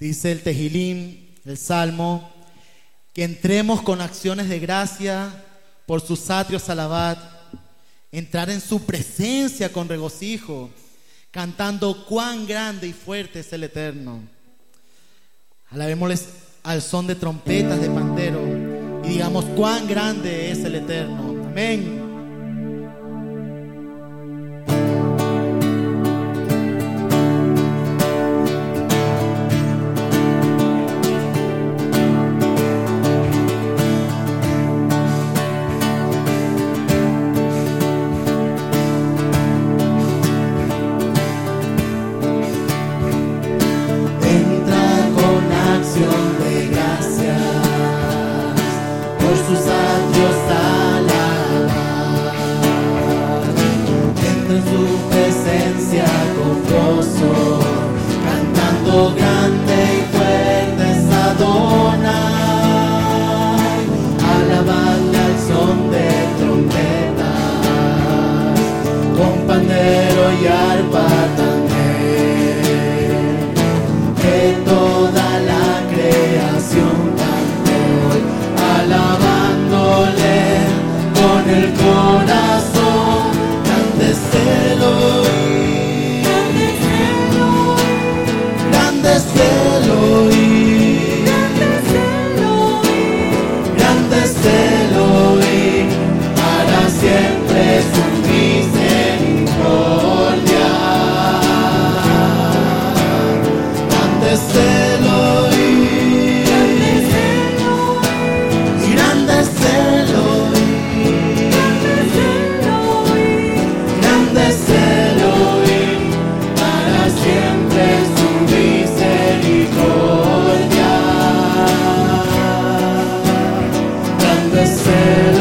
Dice el Tejilim, el Salmo, que entremos con acciones de gracia por sus atrios alabat, entrar en su presencia con regocijo, cantando cuán grande y fuerte es el Eterno. Alabémosles al son de trompetas de pandero y digamos cuán grande es el Eterno. Amén. El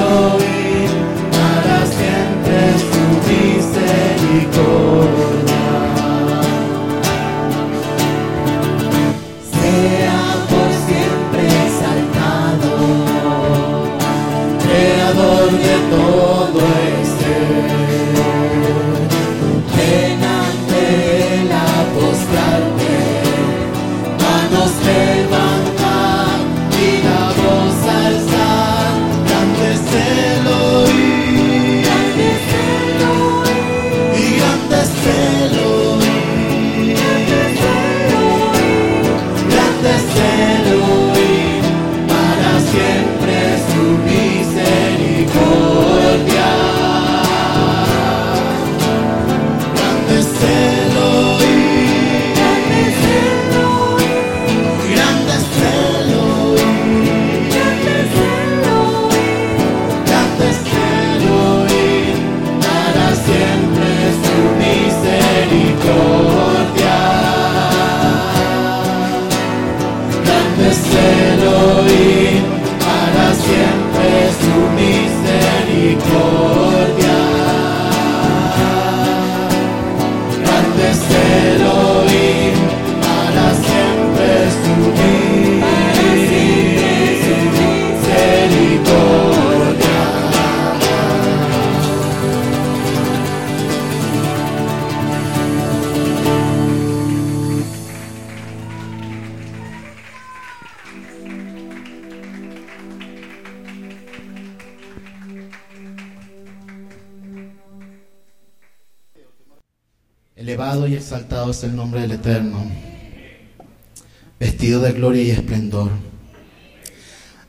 vestido de gloria y esplendor.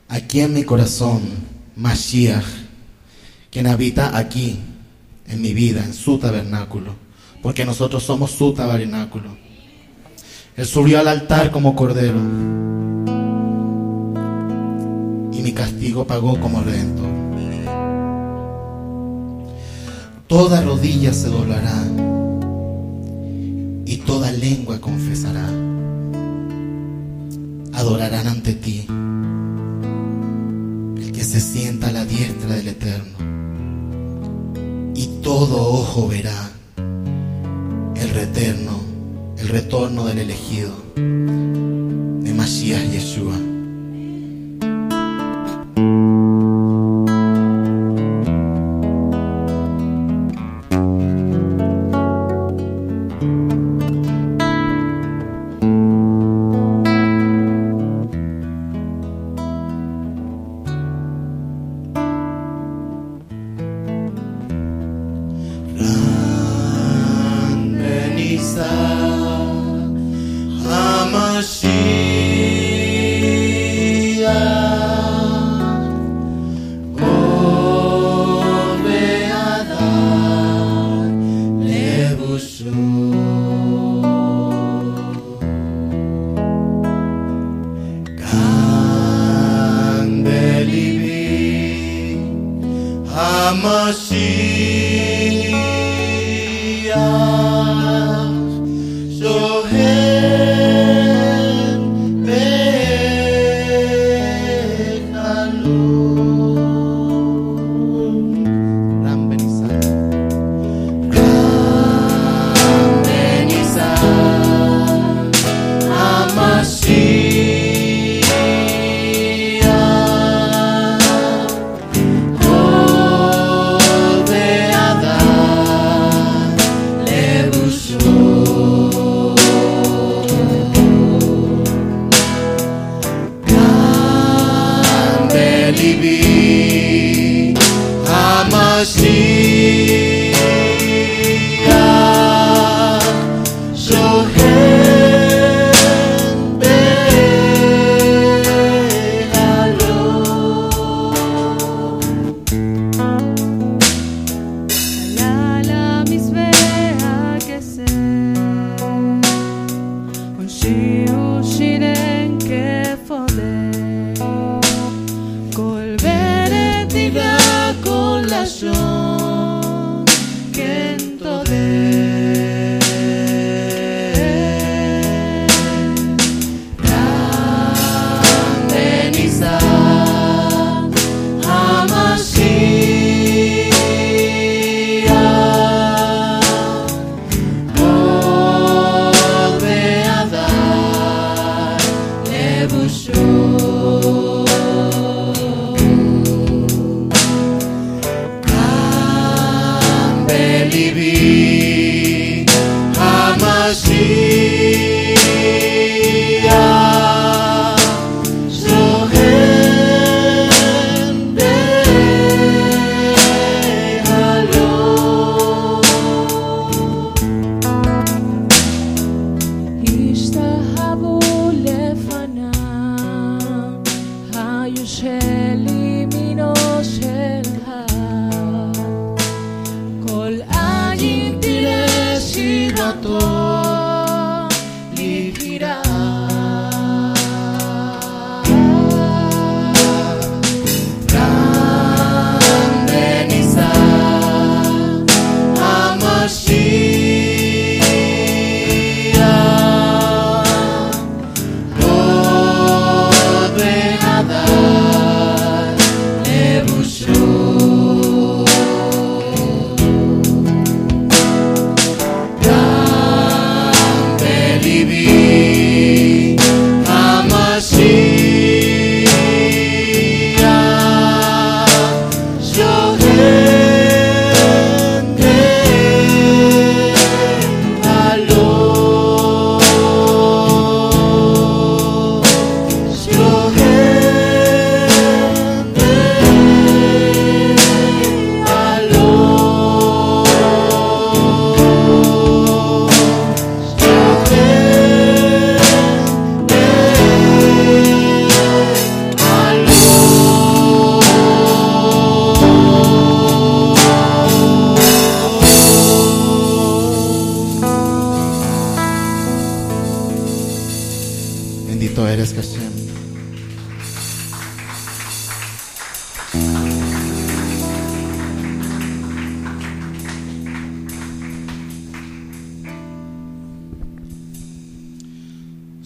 Aquí en mi corazón, Mashiach, quien habita aquí, en mi vida, en su tabernáculo, porque nosotros somos su tabernáculo. Él subió al altar como cordero y mi castigo pagó como redentor. Toda rodilla se doblará y toda lengua confesará. Adorarán ante ti el que se sienta a la diestra del Eterno. Y todo ojo verá el retorno, el retorno del elegido de Mashiach Yeshua.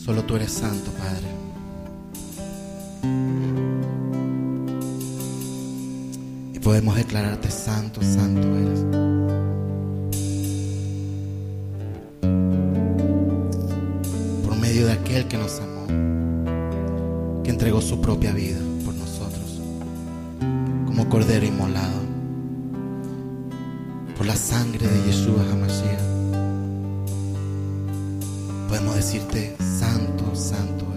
Solo tú eres santo, Padre. Y podemos declararte santo, santo eres. Por medio de aquel que nos amó, que entregó su propia vida por nosotros, como cordero inmolado, por la sangre de Yeshua Hamashiach. Podemos decirte Santo. Santo.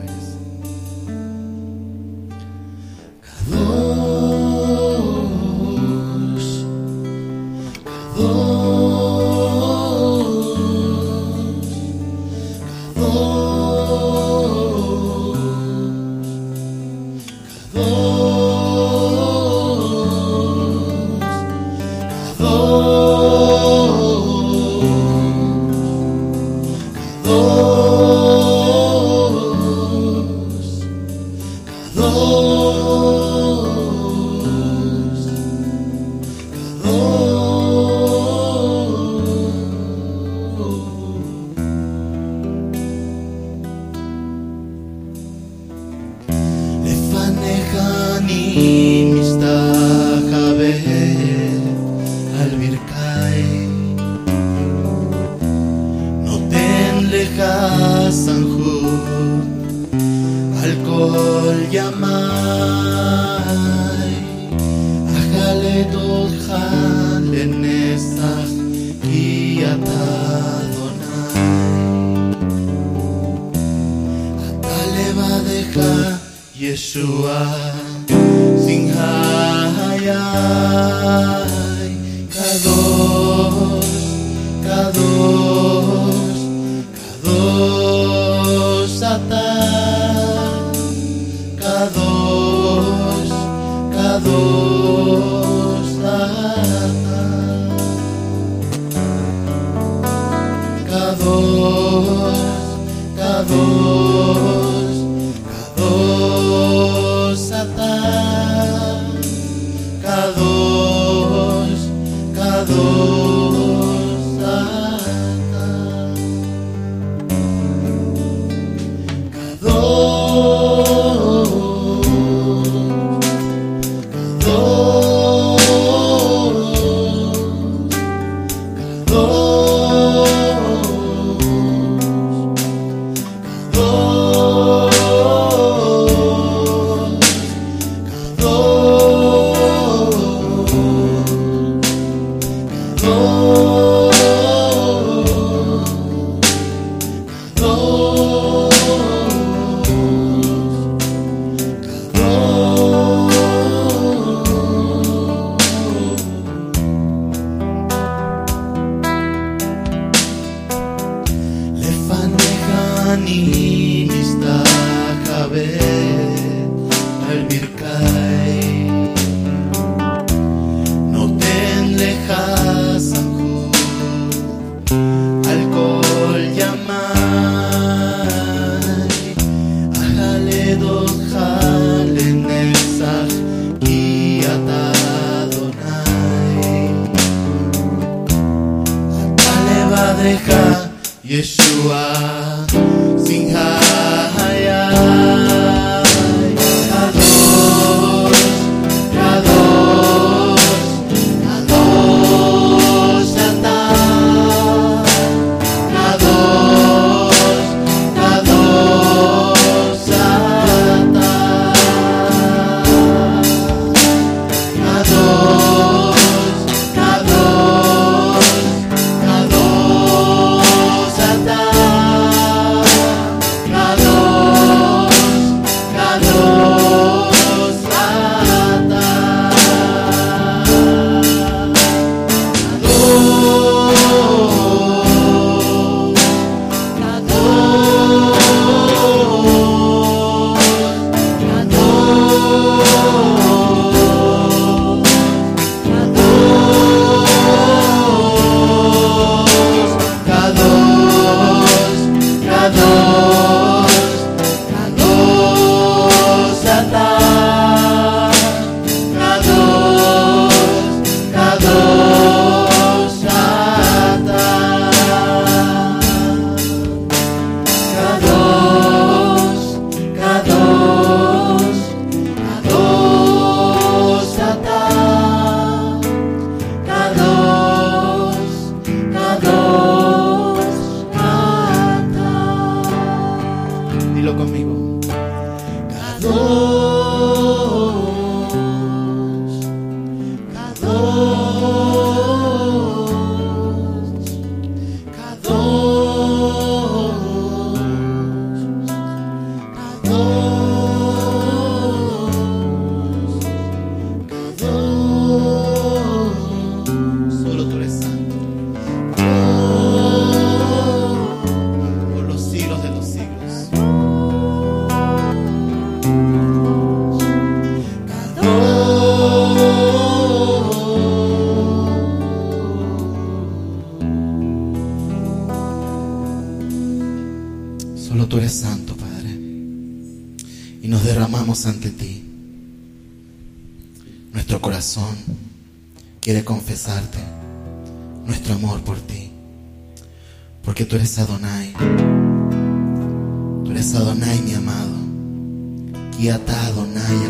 y nos derramamos ante ti. Nuestro corazón quiere confesarte nuestro amor por ti, porque tú eres Adonai, tú eres Adonai mi amado, y ata Adonai a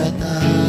Yata.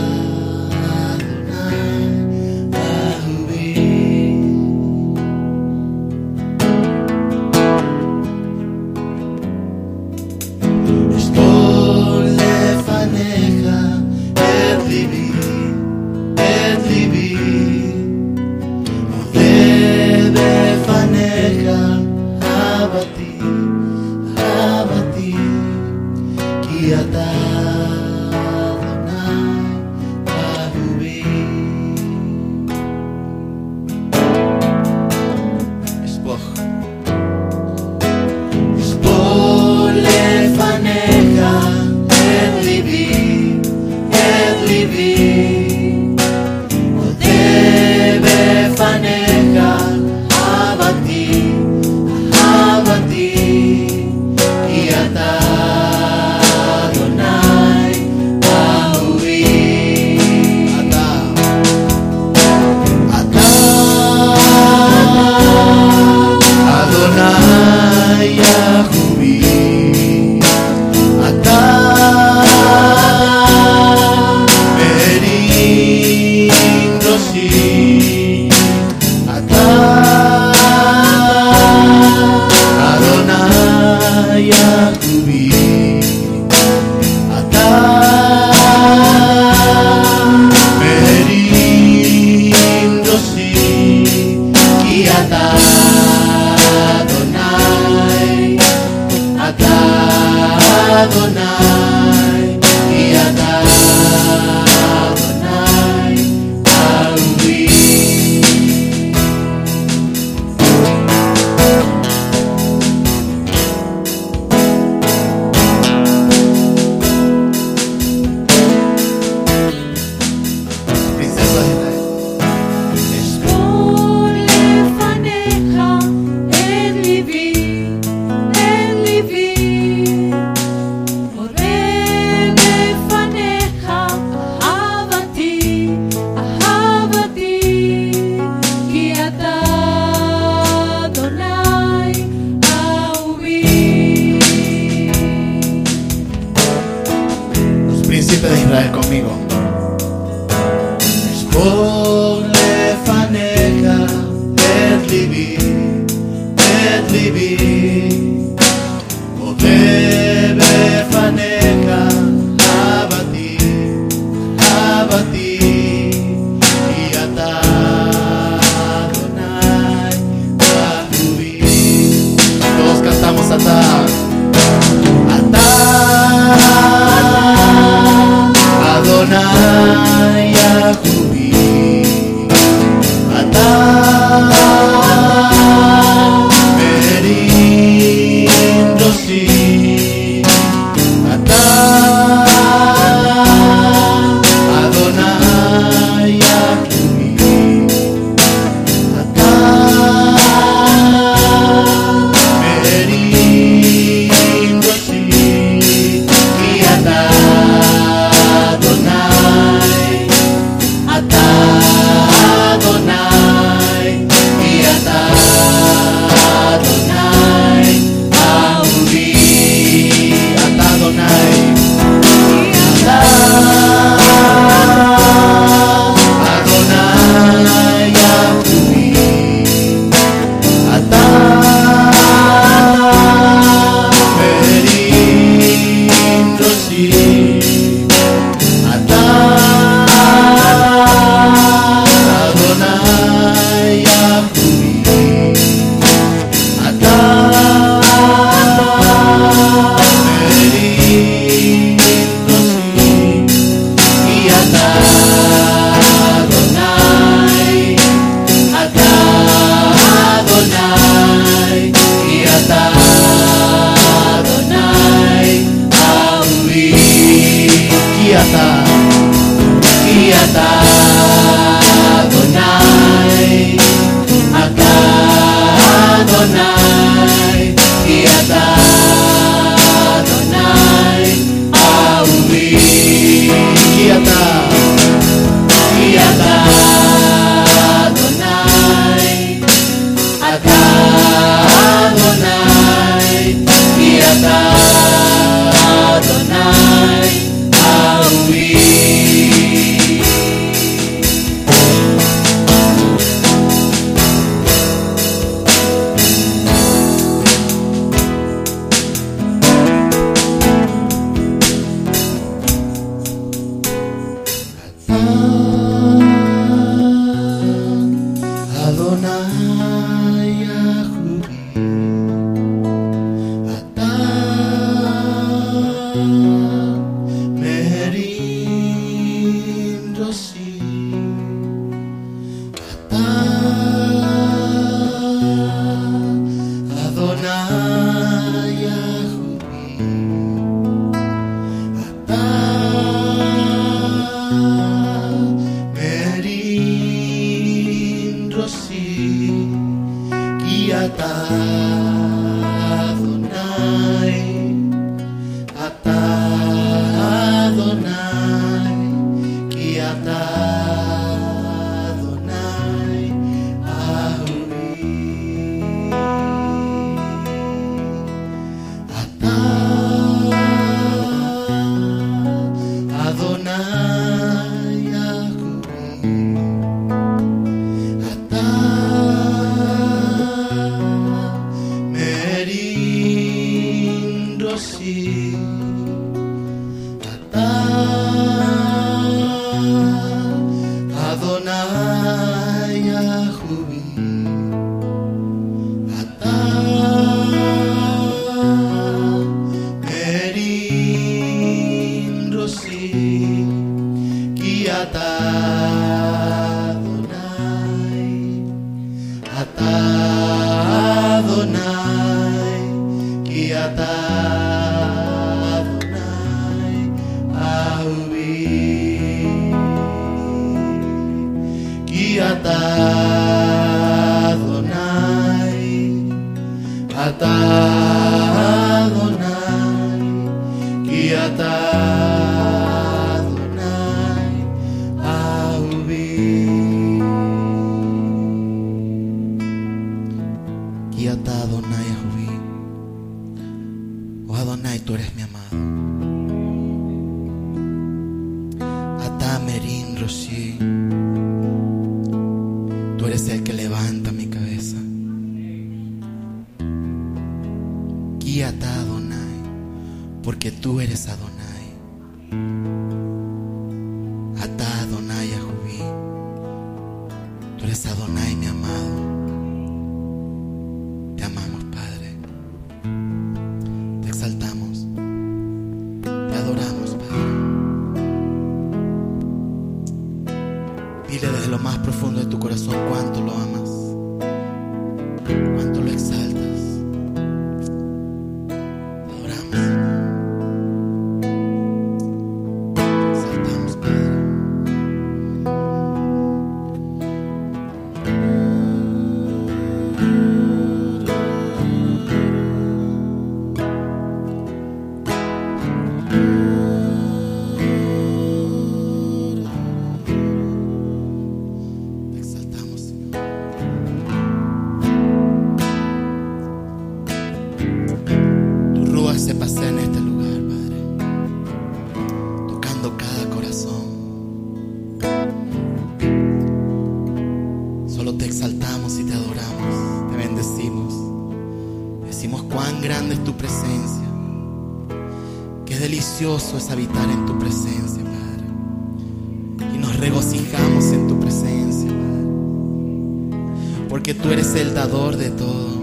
Es habitar en tu presencia, Padre. Y nos regocijamos en tu presencia, Padre. Porque tú eres el dador de todo.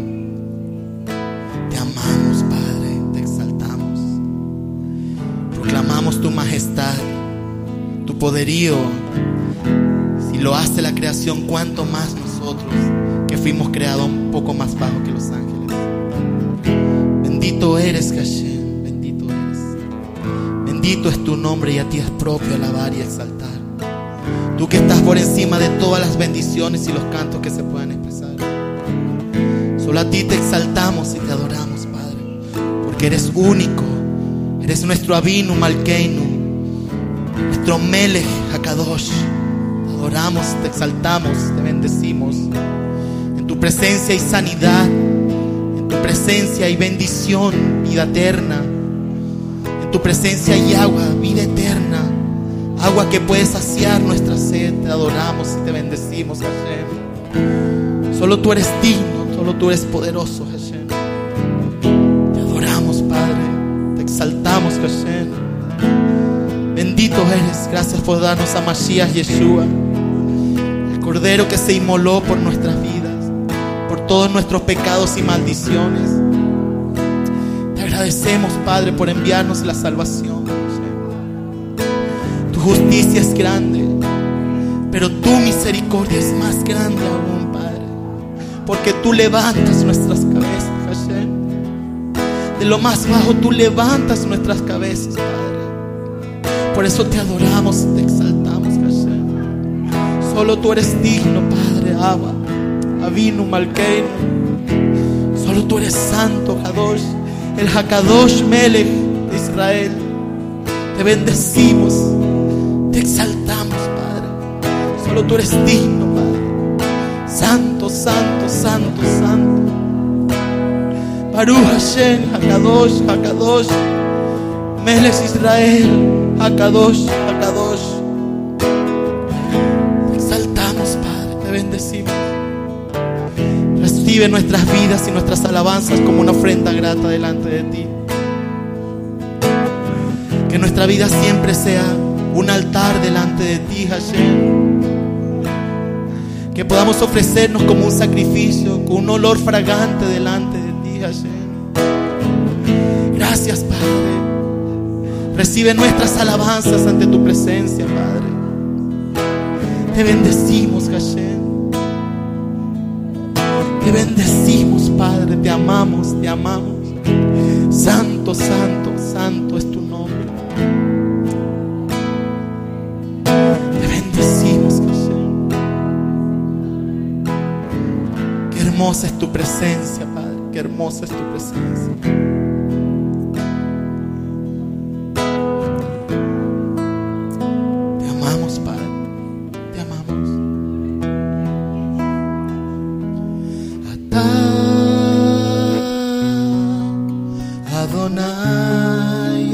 Te amamos, Padre, te exaltamos. Proclamamos tu majestad, tu poderío. Si lo hace la creación, cuánto más nosotros que fuimos creados un poco más bajo que los ángeles. Bendito eres, Hashem. Bendito es tu nombre y a ti es propio alabar y exaltar. Tú que estás por encima de todas las bendiciones y los cantos que se puedan expresar. Solo a ti te exaltamos y te adoramos, Padre. Porque eres único. Eres nuestro Abinu Malkeinu. Nuestro Melech Hakadosh. Te adoramos, te exaltamos, te bendecimos. En tu presencia hay sanidad. En tu presencia hay bendición, vida eterna. Tu presencia hay agua, vida eterna. Agua que puede saciar nuestra sed. Te adoramos y te bendecimos, Hashem. Solo tú eres digno, solo tú eres poderoso, Hashem. Te adoramos, Padre. Te exaltamos, Hashem. Bendito eres. Gracias por darnos a Mashiach Yeshua. El Cordero que se inmoló por nuestras vidas. Por todos nuestros pecados y maldiciones. Te agradecemos, Padre, por enviarnos la salvación. Tu justicia es grande. Pero tu misericordia es más grande aún, Padre. Porque tú levantas nuestras cabezas, Hashem. De lo más bajo tú levantas nuestras cabezas, Padre. Por eso te adoramos y te exaltamos, Hashem. Solo tú eres digno, Padre, Abba, Avinu, Malkeinu. Solo tú eres santo, Kadosh, el Hakadosh Melech de Israel. Te bendecimos, te exaltamos, Padre. Solo tú eres digno, Padre. Santo, santo, santo, santo. Baruch Hashem, Hakadosh, Hakadosh. Melech Israel, Hakadosh, Hakadosh. Te exaltamos, Padre, te bendecimos. Recibe nuestras vidas y nuestras alabanzas como una ofrenda grata delante de ti. Que nuestra vida siempre sea un altar delante de ti, Hashem. Que podamos ofrecernos como un sacrificio, con un olor fragante delante de ti, Hashem. Gracias, Padre. Recibe nuestras alabanzas ante tu presencia, Padre. Te bendecimos, Hashem. Te bendecimos, Padre. Te amamos, te amamos. Santo, santo, santo es tu nombre. Te bendecimos, Hashem. Qué hermosa es tu presencia, Padre. Qué hermosa es tu presencia. Adonai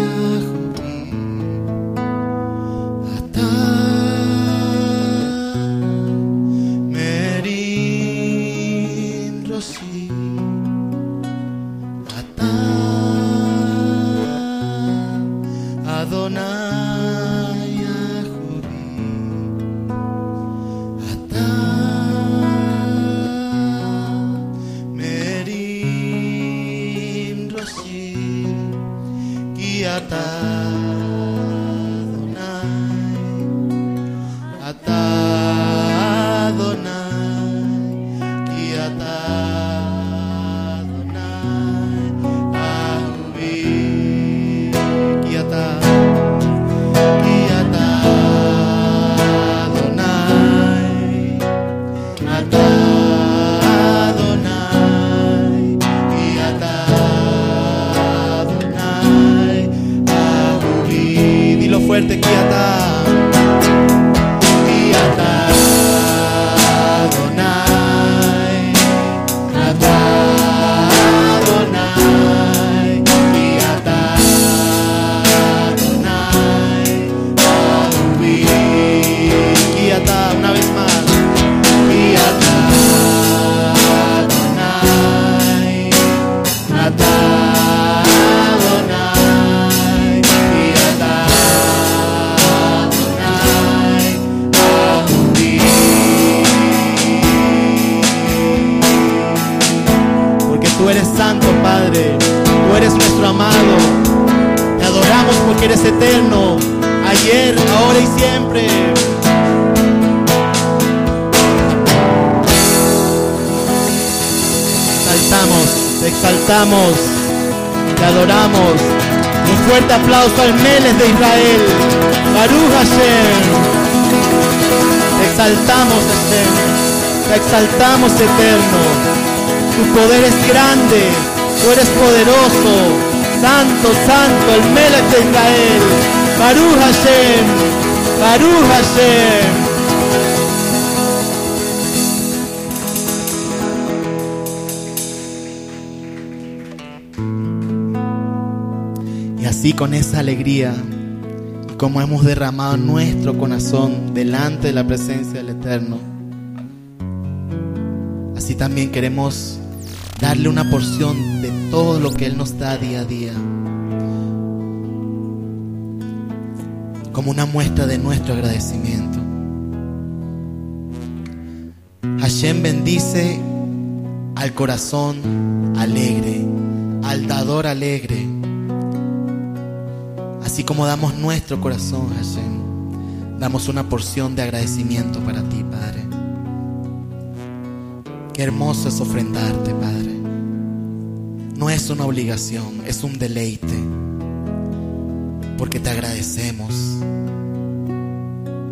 fuerte, Ki exaltamos, te adoramos. Un fuerte aplauso al Meles de Israel. Baruch Hashem. Te exaltamos, Hashem. Te exaltamos, eterno. Tu poder es grande. Tú eres poderoso. Santo, santo, el Melech de Israel. Baruch Hashem. Baruch Hashem. Así con esa alegría, como hemos derramado nuestro corazón delante de la presencia del Eterno, así también queremos darle una porción de todo lo que Él nos da día a día, como una muestra de nuestro agradecimiento. Hashem bendice al corazón alegre, al dador alegre. Así como damos nuestro corazón, Hashem, damos una porción de agradecimiento para ti, Padre. Qué hermoso es ofrendarte, Padre. No es una obligación, es un deleite. Porque te agradecemos.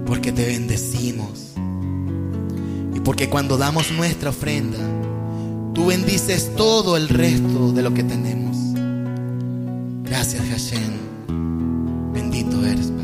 Porque te bendecimos. Y porque cuando damos nuestra ofrenda, tú bendices todo el resto de lo que tenemos. Gracias, Hashem. Bendito eres, Padre.